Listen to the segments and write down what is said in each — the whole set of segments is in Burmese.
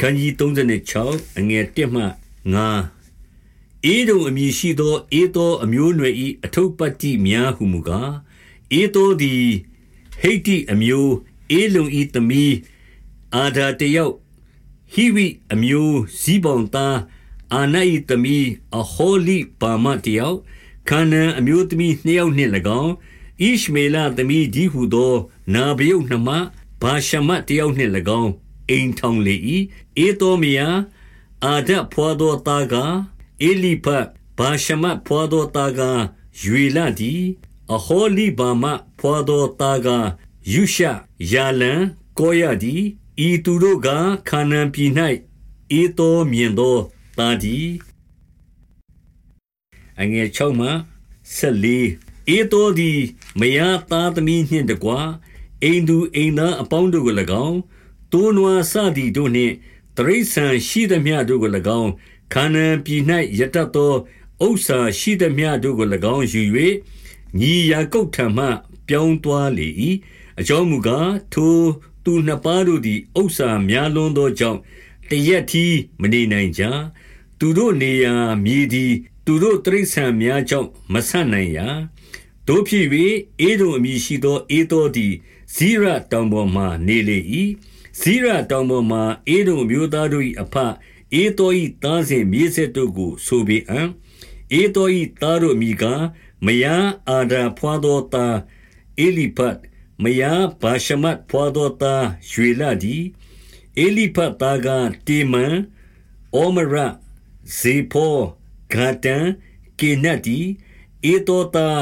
ခန်းကြီး36အငယ်1မှ9အေဒုံအမည်ရှိသောအေသောအမျိုးနွယ်၏အထုပ်ပတ်တိများဟုမူကားအေသောသည်ဟိတ်တိအမျိုးအေလုံ၏သမီးအာဒါတယောက်ဟိဝိအမျိုးဇီးပေါင်သားအာန၏သမီးအဟောလိပါမတယောက်ခါနန်အမျိုးသမီးနှစ်ယောက်နှင့်၎င်းဣရှမေလသမီးဒီဟုသော နာဘယုတ်နှမဘာရှမတယောက်နှင့်၎င်း အိမ်ထောင်လေ၏အေသောမယာအာဒဖွာသောသားကအေလိဖတ်ဘာရှမဖွာသောသားကရွေလဒီအဟောလိဘာမဖွာသောသားကယုရှယာလံကိုရဒီဤသူတို့ကခါနန်ပြည်၌အေသောမြင်သောသားဒီအငယ်6မှ14အေသောသည်မယားသားသမီးနှင့်တကွာအိမ်သူအိမ်သားအပေါင်းတို့ကို၎င်း တိုးနွားစသည်တို့နှင့်တရိษံရှိသမျှတို့ကို၎င်းခါနန်ပြည်၌ရတတ်သောဥစ္စာရှိသမျှတို့ကို၎င်းယူ၍ညီယာကုတ်ထံမှ ပြောင်းသွားလေ၏အကြောင်းမူကားထိုသူနှစ်ပါးတို့သည်ဥစ္စာများလွန်းသောကြောင့်တရက်ထီမနေနိုင်ကြသူတို့နေရာမြေသည်သူတို့တရိษံများကြောင့်မဆန့်နိုင်ရာတို့ဖြစ်၍အေဒုံအမည်ရှိသောအေသောသည်ဇိရတောင်ပေါ်မှနေလေ၏ ဇိရတောင်ပေါ်မှအေဒုံမျိုးသားတို့၏အဖအေသော၏သားစဉ်မြေးဆက်တို့ကို ဆိုပေအံ့အေသော၏သားတို့မိကား မယားအာဒါဖွာသောသားအေလိဖတ် မယားဘာရှမတ်ဖွာသောသား ရွေလာဒီအေလိဖတ်သားကတေမန်အောမရ ဇေဖောဂါတန်ကေနတ်ဒီအေသောသား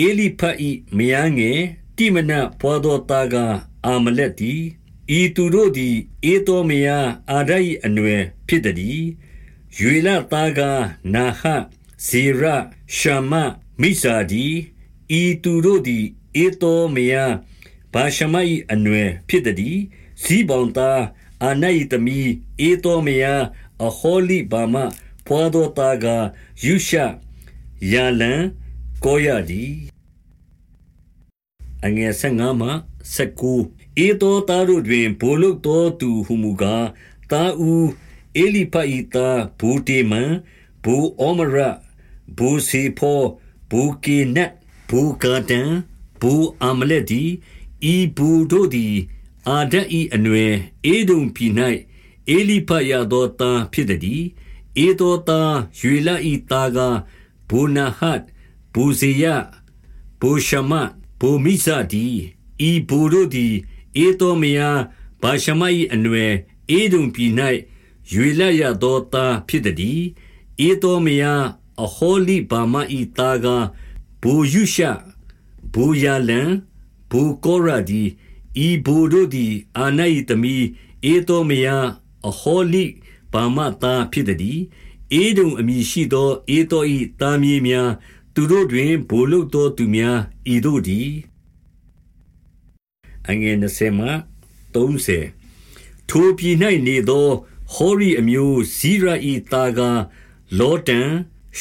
အေလိဖတ်၏မယားငယ် တိမနဖွာသောသားကအာမလက်ဒီ ဤသူတို့သည်အေသောမယားအာဒ၏အနွယ်ဖြစ်သည်ရွေလသားကနာဟဇေရရှမမိစာဒီဤသူတို့သည်အေသောမယားဘာရှမ၏အနွယ်ဖြစ်သည်ဇီးပေါင်သားအာန၏သမီးအေသောမယားအဟောလိဘာမဖွာသောသားကယုရှယာလံကိုရဒီ အငယ်15မှ19ဧသောသားတို့တွင်ဘိုလုတ်သောသူဟုမူကားတာဦးအေလိဖတ်ဤသားဘူတေမန်ဘူအောမရဘူစီဖောဘူကေနတ်ဘူကာတန်ဘူအမလက်ဒီဤဘူတို့သည်အာဒတ်ဤအနွယ်အေဒုံပြည်၌အေလိဖတ်ရသောသားဖြစ်သည်ဧသောသားရွေလဤသားကဘူနာဟတ်ဘူဇေယဘူရှမ ဘူမိဇဒီဤဘူတို့သည်ဧသောမယာဘာရှမ၏အနွယ်အေဒုံပြည်၌ရွေလရသောသားဖြစ်သည်ဧသောမယာအဟောလိဘာမဤသားကဘူယုရှဘူယာလံဘူကောရဒီဤဘူတို့သည်အာန၏သမီးဧသောမယာအဟောလိဘာမသားဖြစ်သည်ဧဒုံအမည်ရှိသောဧသော၏သားမြေးများ သူတို့တွင်ဘိုလုတ်သောသူများဤတို့သည်အငယ်20မှ30ထိုပြည်၌နေသောဟောရီအမျိုးဇိရဤသားကလောတန်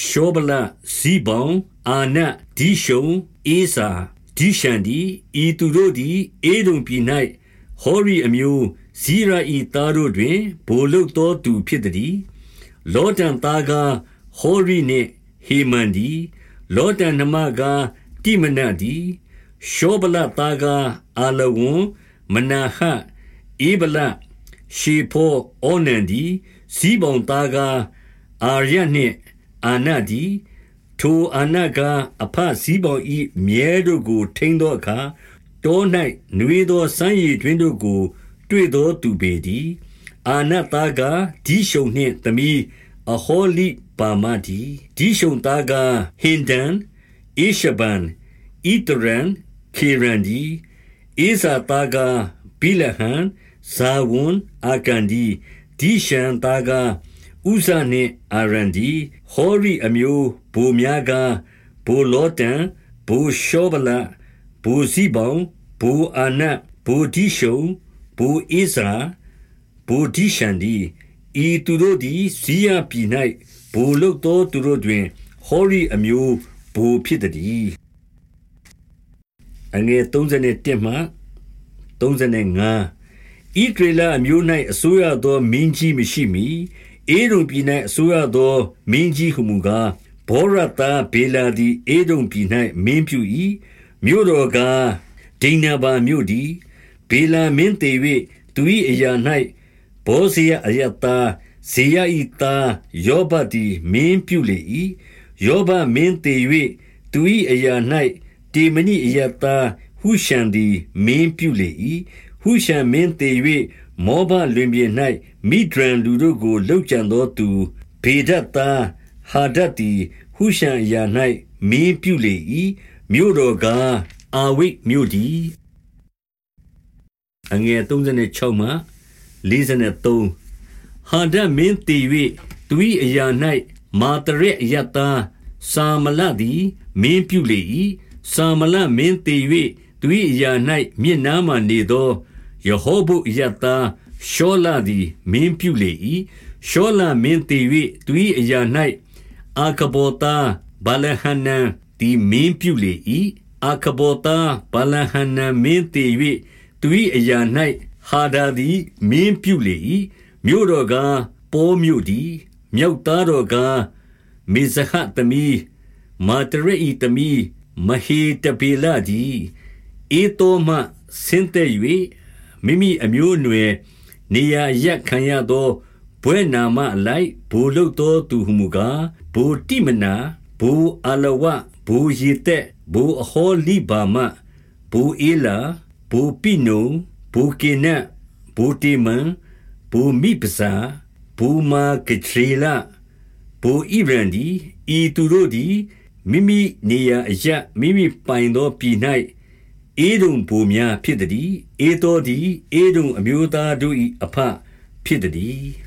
ရှောဗလဇိဘောင်အာနဒီရှုံအေစာဒီရှန်ဒီဤသူတို့သည်အေဒုံပြည်၌ဟောရီအမျိုးဇိရဤသားတို့တွင်ဘိုလုတ်သောသူဖြစ်သည်လောတန်သားကဟောရီနှင့်ဟေမန်ဒီ လောတန်နှမကတိမနဒီရှောဗလသားကအာလဝွန်မနာဟဧဗလရှေဖောအောနန်ဒီဇီးပေါင်သားကအာရနှင့်အာနဒီထိုအာနကအဖဇီးပေါင်ဤမြဲတို့ကို ထိန်းသောအခါတော၌နွေသောစမ်းရည်တွင်တို့ကို တွေ့သောသူပေသည်အာနသားကဒီရှုံနှင့်သမီး အဟောလိပါမဒီဒီရှုံသားကဟင်ဒန်အေရှဘန်ဣတရန်ခေရန်ဒီအေဇာသားကဘိလဟန်ဇာဝွန်အာကန်ဒီဒီရှန်သားကဥဇာနှင့်အာရန်ဒီဟောရီအမျိုးဘိုများကဘိုလောတန်ဘိုရှောဗလာဘိုစီဘောင်ဘိုအာနဘိုဒီရှုံဘိုအေဇာဘိုဒီရှန်ဒီ ဤသူတို့သည်ဇီးယပြည်၌ဘိုလုတ်သောသူတို့တွင် ဟောရီအမျိုးဘိုဖြစ်သည်အငယ်31မှ35ဣဒရေလအမျိုး၌အစိုးရသောမင်းကြီးမရှိမီအေဒုံပြည်၌အစိုးရသောမင်းကြီးဟုမူကားဘောရတာဘေလာသည်အေဒုံပြည်၌မင်းပြု၏မြို့တော်ကားဒိနာဘာမြို့သည်ဘေလာမင်းတေ၍သူ၏အရာ၌ ဘောဇေယအယတာဇေယဤသားယောဘသည်မင်းပြုလေ၏ယောဘမင်းတေ၍သူ၏အရာ၌တေမဏိအယတာဟုရှံသည်မင်းပြုလေ၏ဟုရှံမင်းတေ၍မောဘလွင်ပြေ၌မိဒရန်လူတို့ကိုလှုပ်ကြံသောသူဘေဒတ်သားဟာဒတ်သည်ဟုရှံအရာ၌မင်းပြုလေ၏မြို့တော်ကားအာဝိတ်မြို့ဒီအငယ်36မှ 43ဟာဒတ်မင်းတည်၍သူ၏အရာ၌မာတရက်အယတသာမလသည်မင်းပြုလေ၏သာမလမင်းတည်၍သူ၏အရာ၌မြင့်နားမှနေသောယေဟောဘုအယတရှောလသည်မင်းပြုလေ၏ရှောလမင်းတည်၍သူ၏အရာ၌အာကဘောတာဘလဟနန်သည်မင်းပြုလေ၏အာကဘောတာဘလဟနန်မင်းတည်၍သူ၏အရာ၌ ဟာဒါသည်မင်းပြုလေ၏မြို့တော်ကားပိုးမြို့သည်မြောက်သားတော်ကားမေဇဟသမီးမာတရဤသမီးမဟေတပေလာသည်ဧတောမှဆင်းသက်၍မိမိအမျိုးအနွယ်နေရာရက်ခံရသောဘွဲ့နာမအလိုက်ဘူလုတ်သောသူဟုမူကားဘူတိမနာဘူအလဝဘူယေတက်ဘူအဟောလိဘာမဘူအေလာဘူပိနု ဘူကေနဘူတေမန်ဘူမိပစာဘူမာကထရီလာဘူဣဗရန်ဒီဤသူတို့သည်မိမိနေရာအရမိမိပိုင်သောပြည်၌အေဒုံဘူများဖြစ်သည်အေတော်သည်အေဒုံအမျိုးသားတို့၏အဖဖြစ်သည်